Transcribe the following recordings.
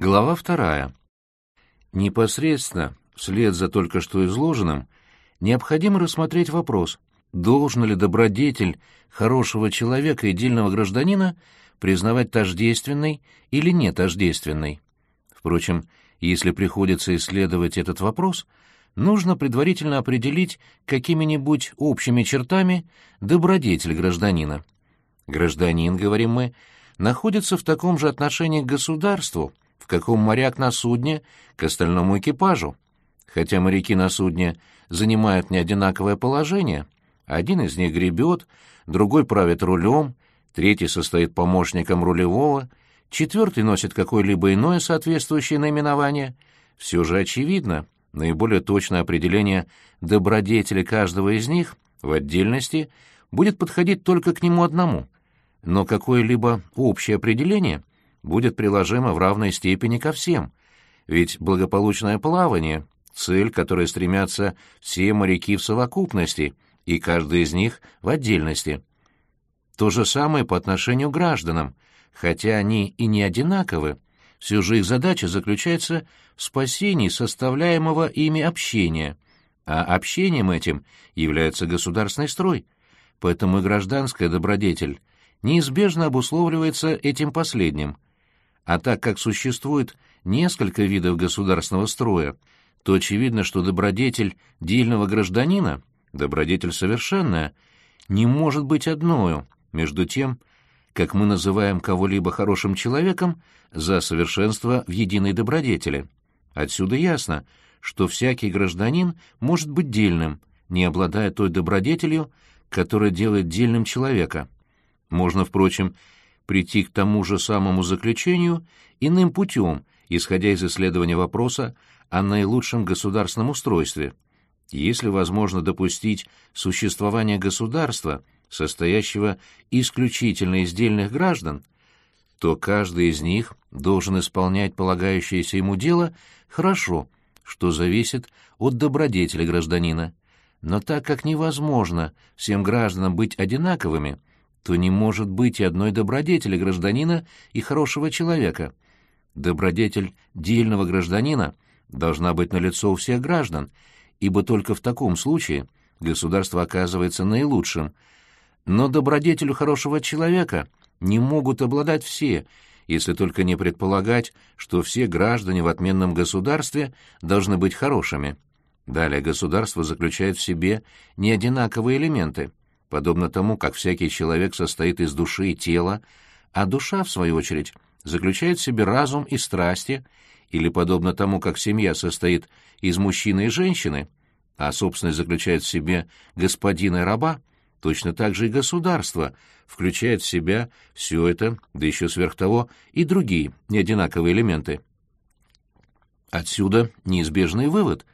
Глава вторая. Непосредственно, вслед за только что изложенным, необходимо рассмотреть вопрос, должен ли добродетель хорошего человека и дельного гражданина признавать тождественной или не тождественной. Впрочем, если приходится исследовать этот вопрос, нужно предварительно определить какими-нибудь общими чертами добродетель гражданина. Гражданин, говорим мы, находится в таком же отношении к государству, в каком моряк на судне к остальному экипажу. Хотя моряки на судне занимают неодинаковое положение, один из них гребет, другой правит рулем, третий состоит помощником рулевого, четвертый носит какое-либо иное соответствующее наименование, все же очевидно, наиболее точное определение добродетели каждого из них в отдельности будет подходить только к нему одному, но какое-либо общее определение будет приложимо в равной степени ко всем, ведь благополучное плавание — цель, к которой стремятся все моряки в совокупности, и каждый из них в отдельности. То же самое по отношению к гражданам, хотя они и не одинаковы, все же их задача заключается в спасении составляемого ими общения, а общением этим является государственный строй, поэтому и гражданская добродетель неизбежно обусловливается этим последним — а так как существует несколько видов государственного строя, то очевидно, что добродетель дельного гражданина, добродетель совершенная, не может быть одною, между тем, как мы называем кого-либо хорошим человеком за совершенство в единой добродетели. Отсюда ясно, что всякий гражданин может быть дельным, не обладая той добродетелью, которая делает дельным человека. Можно, впрочем, прийти к тому же самому заключению иным путем, исходя из исследования вопроса о наилучшем государственном устройстве. Если возможно допустить существование государства, состоящего исключительно из дельных граждан, то каждый из них должен исполнять полагающееся ему дело хорошо, что зависит от добродетели гражданина. Но так как невозможно всем гражданам быть одинаковыми, то не может быть и одной добродетели гражданина и хорошего человека. Добродетель дельного гражданина должна быть налицо у всех граждан, ибо только в таком случае государство оказывается наилучшим. Но добродетелю хорошего человека не могут обладать все, если только не предполагать, что все граждане в отменном государстве должны быть хорошими. Далее государство заключает в себе неодинаковые элементы подобно тому, как всякий человек состоит из души и тела, а душа, в свою очередь, заключает в себе разум и страсти, или подобно тому, как семья состоит из мужчины и женщины, а собственность заключает в себе господина и раба, точно так же и государство включает в себя все это, да еще сверх того и другие неодинаковые элементы. Отсюда неизбежный вывод.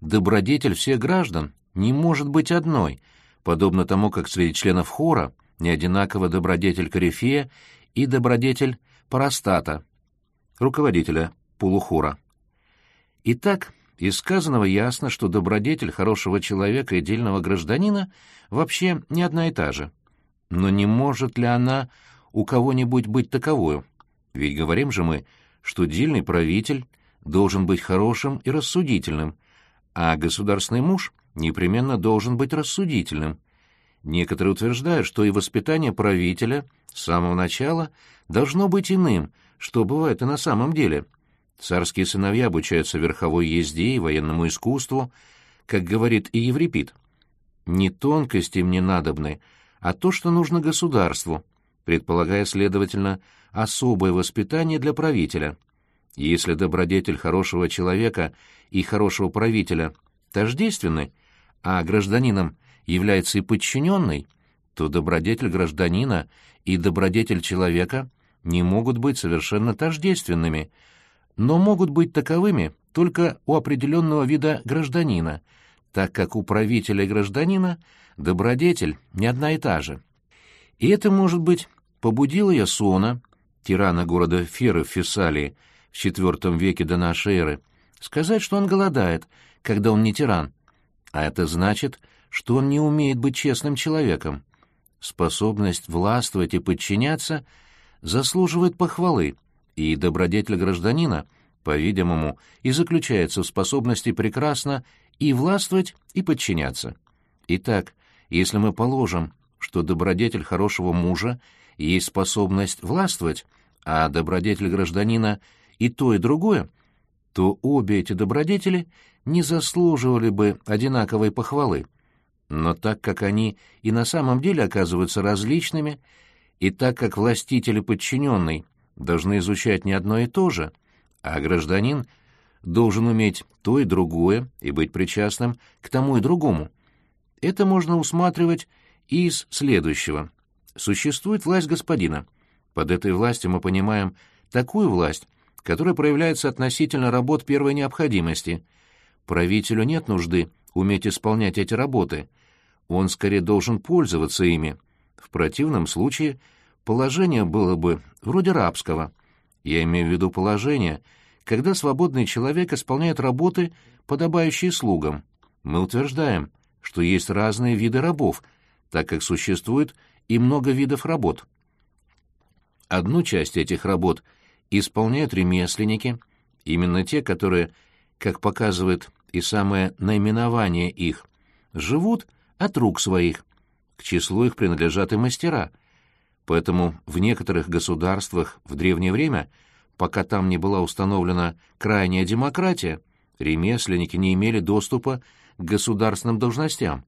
Добродетель всех граждан не может быть одной — подобно тому, как среди членов хора неодинаково добродетель корифея и добродетель парастата, руководителя полухора. Итак, из сказанного ясно, что добродетель хорошего человека и дельного гражданина вообще не одна и та же. Но не может ли она у кого-нибудь быть таковою? Ведь говорим же мы, что дельный правитель должен быть хорошим и рассудительным, а государственный муж непременно должен быть рассудительным. Некоторые утверждают, что и воспитание правителя с самого начала должно быть иным, что бывает и на самом деле. Царские сыновья обучаются верховой езде и военному искусству, как говорит и Еврипид. Не тонкости мне надобны, а то, что нужно государству, предполагая, следовательно, особое воспитание для правителя. Если добродетель хорошего человека и хорошего правителя тождественны, а гражданином является и подчиненный, то добродетель гражданина и добродетель человека не могут быть совершенно тождественными, но могут быть таковыми только у определенного вида гражданина, так как у правителя гражданина добродетель не одна и та же. И это, может быть, побудило Ясона, тирана города Феры в Фессалии, в IV веке до нашей эры, сказать, что он голодает, когда он не тиран, а это значит, что он не умеет быть честным человеком. Способность властвовать и подчиняться заслуживает похвалы, И добродетель гражданина, по-видимому, и заключается в способности прекрасно и властвовать, и подчиняться. Итак, если мы положим, что добродетель хорошего мужа есть способность властвовать, а добродетель гражданина и то, и другое, то обе эти добродетели не заслуживали бы одинаковой похвалы. Но так как они и на самом деле оказываются различными, и так как властитель и подчиненный должны изучать не одно и то же, а гражданин должен уметь то и другое и быть причастным к тому и другому, это можно усматривать из следующего. Существует власть господина. Под этой властью мы понимаем такую власть, которая проявляется относительно работ первой необходимости. Правителю нет нужды уметь исполнять эти работы. Он скорее должен пользоваться ими. В противном случае положение было бы вроде рабского. Я имею в виду положение, когда свободный человек исполняет работы, подобающие слугам. Мы утверждаем, что есть разные виды рабов, так как существует и много видов работ. Одну часть этих работ исполняют ремесленники, именно те, которые, как показывает и самое наименование их, живут от рук своих. К числу их принадлежат и мастера. Поэтому в некоторых государствах в древнее время, пока там не была установлена крайняя демократия, ремесленники не имели доступа к государственным должностям.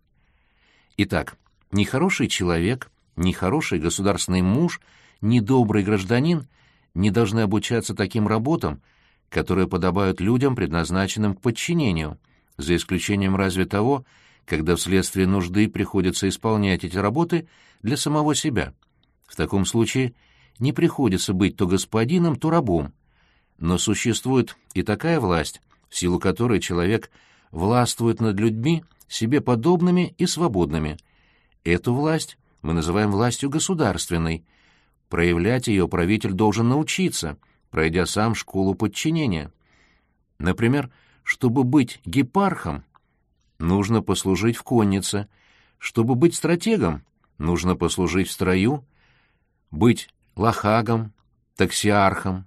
Итак, ни хороший человек, ни хороший государственный муж, ни добрый гражданин не должны обучаться таким работам, которые подобают людям, предназначенным к подчинению, за исключением разве того, когда вследствие нужды приходится исполнять эти работы для самого себя. В таком случае не приходится быть то господином, то рабом. Но существует и такая власть, в силу которой человек властвует над людьми, себе подобными и свободными. Эту власть мы называем властью государственной. Проявлять ее правитель должен научиться, пройдя сам школу подчинения. Например, чтобы быть гепархом, нужно послужить в коннице, чтобы быть стратегом, нужно послужить в строю, быть лохагом, таксиархом.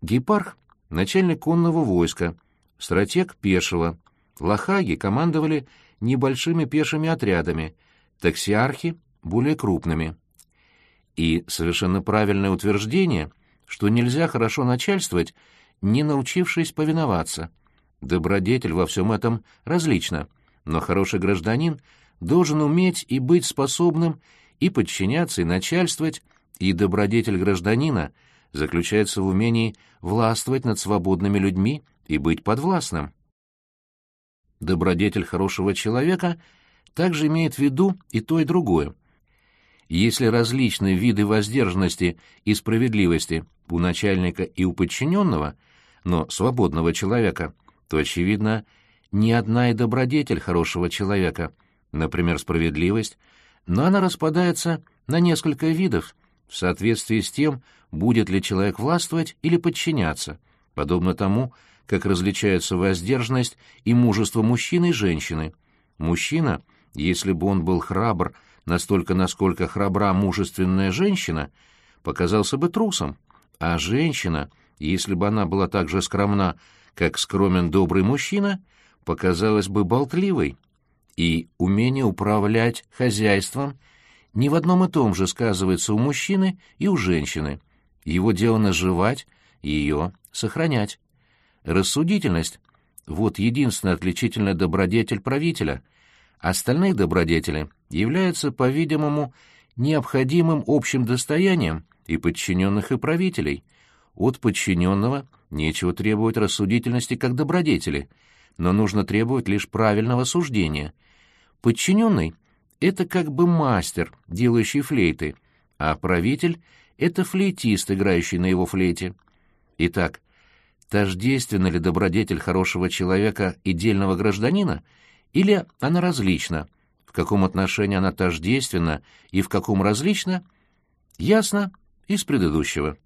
Гепарх — начальник конного войска, стратег — пешего. Лохаги командовали небольшими пешими отрядами, таксиархи — более крупными. И совершенно правильное утверждение, что нельзя хорошо начальствовать, не научившись повиноваться. Добродетель во всем этом различна, но хороший гражданин должен уметь и быть способным и подчиняться, и начальствовать, и добродетель гражданина заключается в умении властвовать над свободными людьми и быть подвластным. Добродетель хорошего человека также имеет в виду и то, и другое. Если различные виды воздержанности и справедливости у начальника и у подчиненного, но свободного человека, то, очевидно, ни одна и добродетель хорошего человека, например, справедливость, но она распадается на несколько видов. В соответствии с тем, будет ли человек властвовать или подчиняться, подобно тому, как различаются воздержанность и мужество мужчины и женщины. Мужчина, если бы он был храбр настолько, насколько храбра мужественная женщина, показался бы трусом, а женщина, если бы она была так же скромна, как скромен добрый мужчина, показалась бы болтливой. И умение управлять хозяйством не в одном и том же сказывается у мужчины и у женщины. Его дело наживать, ее сохранять. Рассудительность — вот единственная отличительная добродетель правителя. Остальные добродетели являются, по-видимому, необходимым общим достоянием и подчиненных и правителей. От подчиненного нечего требовать рассудительности как добродетели, но нужно требовать лишь правильного суждения. Подчиненный — это как бы мастер, делающий флейты, а правитель — это флейтист, играющий на его флейте. Итак, тождественна ли добродетель хорошего человека и дельного гражданина, или она различна, в каком отношении она тождественна и в каком различна, ясно из предыдущего.